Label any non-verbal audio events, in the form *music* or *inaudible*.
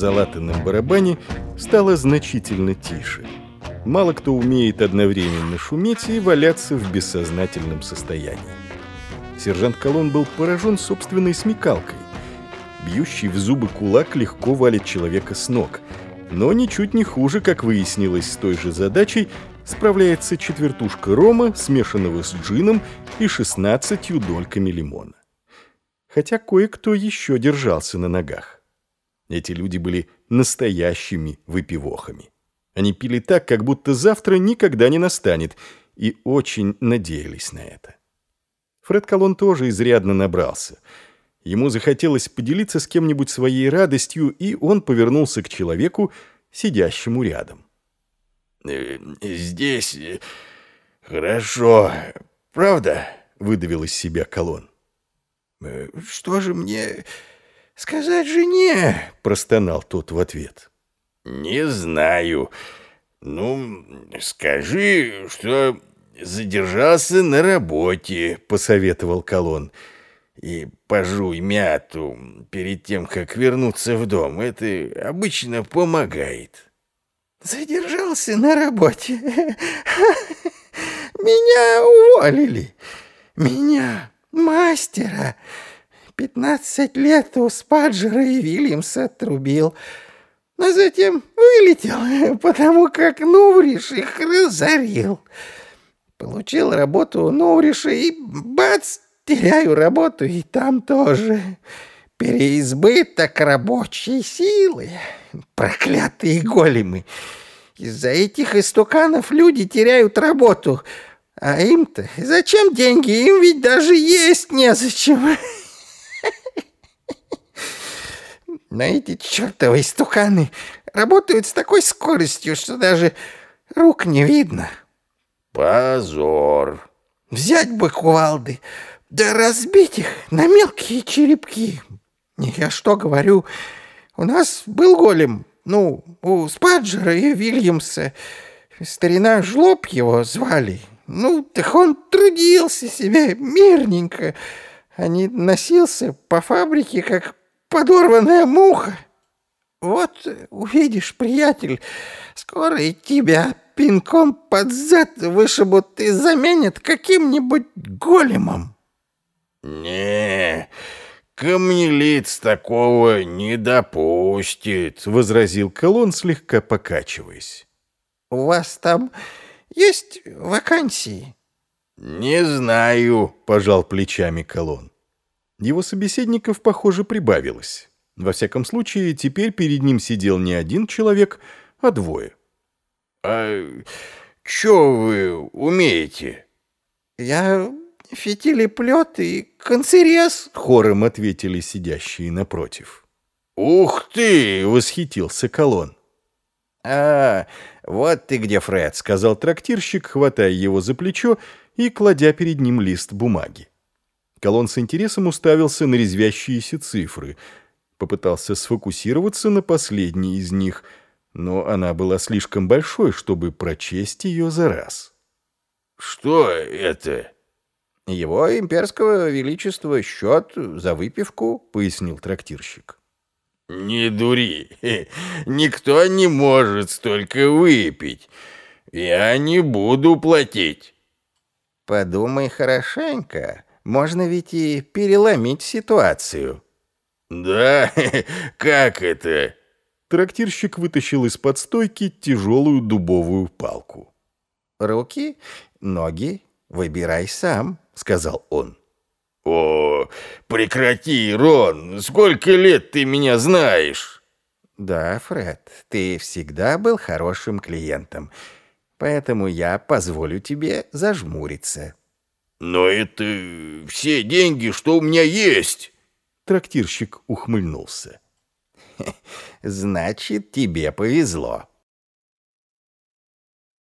залатанном барабане стало значительно тише. Мало кто умеет одновременно шуметь и валяться в бессознательном состоянии. Сержант Колон был поражен собственной смекалкой. Бьющий в зубы кулак легко валит человека с ног, но ничуть не хуже, как выяснилось с той же задачей, справляется четвертушка рома, смешанного с джином и 16 дольками лимона. Хотя кое-кто еще держался на ногах. Эти люди были настоящими выпивохами. Они пили так, как будто завтра никогда не настанет, и очень надеялись на это. Фред Колон тоже изрядно набрался. Ему захотелось поделиться с кем-нибудь своей радостью, и он повернулся к человеку, сидящему рядом. Э, «Здесь хорошо, правда?» — выдавил из себя Колон. «Э, «Что же мне сказать жене?» — простонал тот в ответ. «Не знаю. Ну, скажи, что задержался на работе», — посоветовал Колон. «И пожуй мяту перед тем, как вернуться в дом. Это обычно помогает». Задержался на работе. *laughs* Меня уволили. Меня, мастера. Пятнадцать лет у Спаджера и Вильямса трубил. А затем вылетел, *laughs* потому как Нувриш их разорил. Получил работу у Нувриша и бац, теряю работу и там тоже. Переизбыток рабочей силы. Проклятые големы. Из-за этих истуканов люди теряют работу. А им-то зачем деньги? Им ведь даже есть незачем. *laughs* Но эти чертовы истуканы работают с такой скоростью, что даже рук не видно. Позор. Взять бы кувалды, да разбить их на мелкие черепки. Я что говорю, у нас был голем, ну, у Спаджера и Вильямса. Старина Жлоб его звали. Ну, так он трудился себе мирненько, а не носился по фабрике, как подорванная муха. Вот увидишь, приятель, скоро и тебя пинком под зад вышибут и заменят каким-нибудь големом. Не, камнелиц такого не допустит, возразил Колон, слегка покачиваясь. У вас там есть вакансии? Не знаю, пожал плечами Колон. Его собеседников, похоже, прибавилось. Во всяком случае, теперь перед ним сидел не один человек, а двое. «А что вы умеете?» «Я фитилеплет и концерез», — хором ответили сидящие напротив. «Ух ты!» — восхитился Колон. «А, вот ты где, Фред», — сказал трактирщик, хватая его за плечо и кладя перед ним лист бумаги. Колон с интересом уставился на резвящиеся цифры, попытался сфокусироваться на последней из них, но она была слишком большой, чтобы прочесть ее за раз. «Что это?» «Его имперского величества счет за выпивку», — пояснил трактирщик. «Не дури, *laughs* никто не может столько выпить. Я не буду платить». «Подумай хорошенько», можно ведь и переломить ситуацию. Да, *laughs* как это? Трактирщик вытащил из-под стойки тяжелую дубовую палку. Руки, ноги, выбирай сам, сказал он. О, прекрати, Рон, сколько лет ты меня знаешь? Да, Фред, ты всегда был хорошим клиентом, поэтому я позволю тебе зажмуриться. «Но это все деньги, что у меня есть!» Трактирщик ухмыльнулся. *laughs* «Значит, тебе повезло.